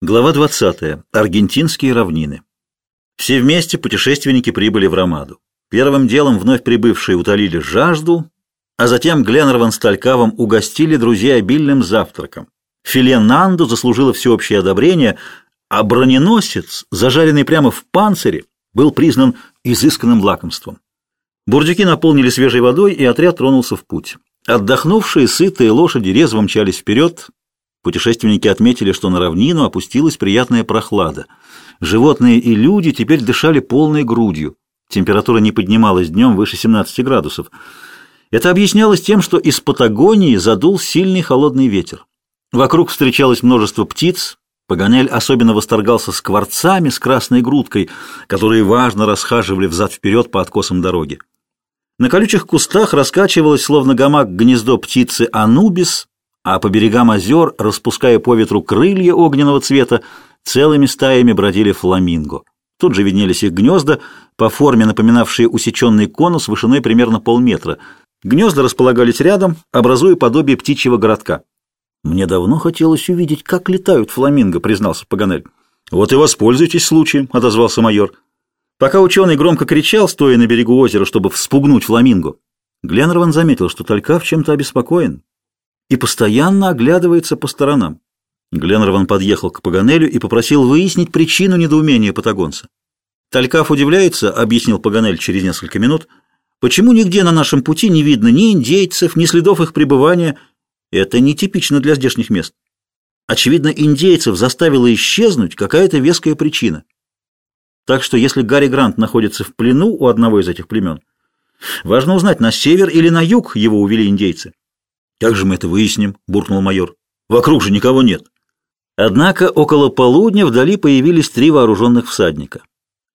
Глава 20. Аргентинские равнины. Все вместе путешественники прибыли в Ромаду. Первым делом вновь прибывшие утолили жажду, а затем Гленнерван с Талькавом угостили друзей обильным завтраком. Филе заслужило всеобщее одобрение, а броненосец, зажаренный прямо в панцире, был признан изысканным лакомством. Бурдюки наполнили свежей водой, и отряд тронулся в путь. Отдохнувшие, сытые лошади резво мчались вперед, Путешественники отметили, что на равнину опустилась приятная прохлада. Животные и люди теперь дышали полной грудью. Температура не поднималась днем выше 17 градусов. Это объяснялось тем, что из Патагонии задул сильный холодный ветер. Вокруг встречалось множество птиц. Паганель особенно восторгался скворцами с красной грудкой, которые важно расхаживали взад-вперед по откосам дороги. На колючих кустах раскачивалось, словно гамак, гнездо птицы Анубис, а по берегам озер, распуская по ветру крылья огненного цвета, целыми стаями бродили фламинго. Тут же виднелись их гнезда, по форме напоминавшие усеченный конус вышиной примерно полметра. Гнезда располагались рядом, образуя подобие птичьего городка. «Мне давно хотелось увидеть, как летают фламинго», — признался Паганель. «Вот и воспользуйтесь случаем», — отозвался майор. Пока ученый громко кричал, стоя на берегу озера, чтобы вспугнуть фламинго, Гленнерван заметил, что Талькав чем-то обеспокоен и постоянно оглядывается по сторонам. Гленнерван подъехал к Паганелю и попросил выяснить причину недоумения патагонца. «Талькаф удивляется», — объяснил Паганель через несколько минут, «почему нигде на нашем пути не видно ни индейцев, ни следов их пребывания. Это нетипично для здешних мест. Очевидно, индейцев заставила исчезнуть какая-то веская причина. Так что если Гарри Грант находится в плену у одного из этих племен, важно узнать, на север или на юг его увели индейцы. «Как же мы это выясним?» – буркнул майор. «Вокруг же никого нет». Однако около полудня вдали появились три вооруженных всадника.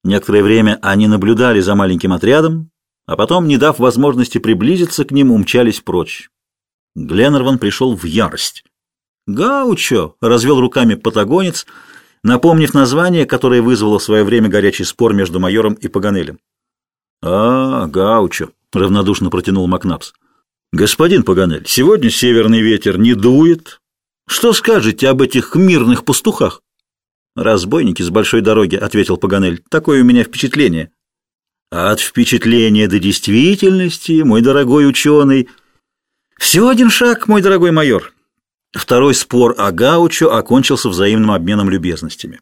Некоторое время они наблюдали за маленьким отрядом, а потом, не дав возможности приблизиться к ним, умчались прочь. Гленнерван пришел в ярость. «Гаучо!» — развел руками патагонец, напомнив название, которое вызвало в свое время горячий спор между майором и Паганелем. «А, Гаучо!» — равнодушно протянул Макнапс. «Господин Паганель, сегодня северный ветер не дует. Что скажете об этих мирных пастухах?» «Разбойники с большой дороги», — ответил Паганель. «Такое у меня впечатление». «От впечатления до действительности, мой дорогой ученый...» «Всего один шаг, мой дорогой майор». Второй спор о Гаучо окончился взаимным обменом любезностями.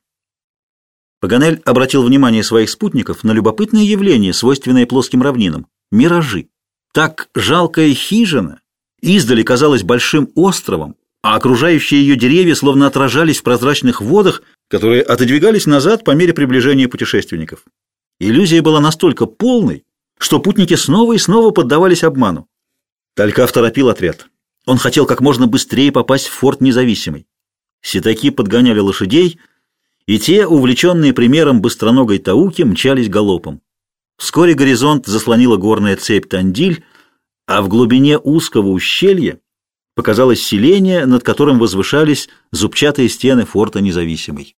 Паганель обратил внимание своих спутников на любопытное явление, свойственное плоским равнинам – миражи. Так жалкая хижина издали казалась большим островом, а окружающие ее деревья словно отражались в прозрачных водах, которые отодвигались назад по мере приближения путешественников. Иллюзия была настолько полной, что путники снова и снова поддавались обману. Талькав торопил отряд. Он хотел как можно быстрее попасть в форт независимый. Ситаки подгоняли лошадей, и те, увлеченные примером быстроногой Тауки, мчались галопом. Вскоре горизонт заслонила горная цепь Тандиль, а в глубине узкого ущелья показалось селение, над которым возвышались зубчатые стены форта Независимый.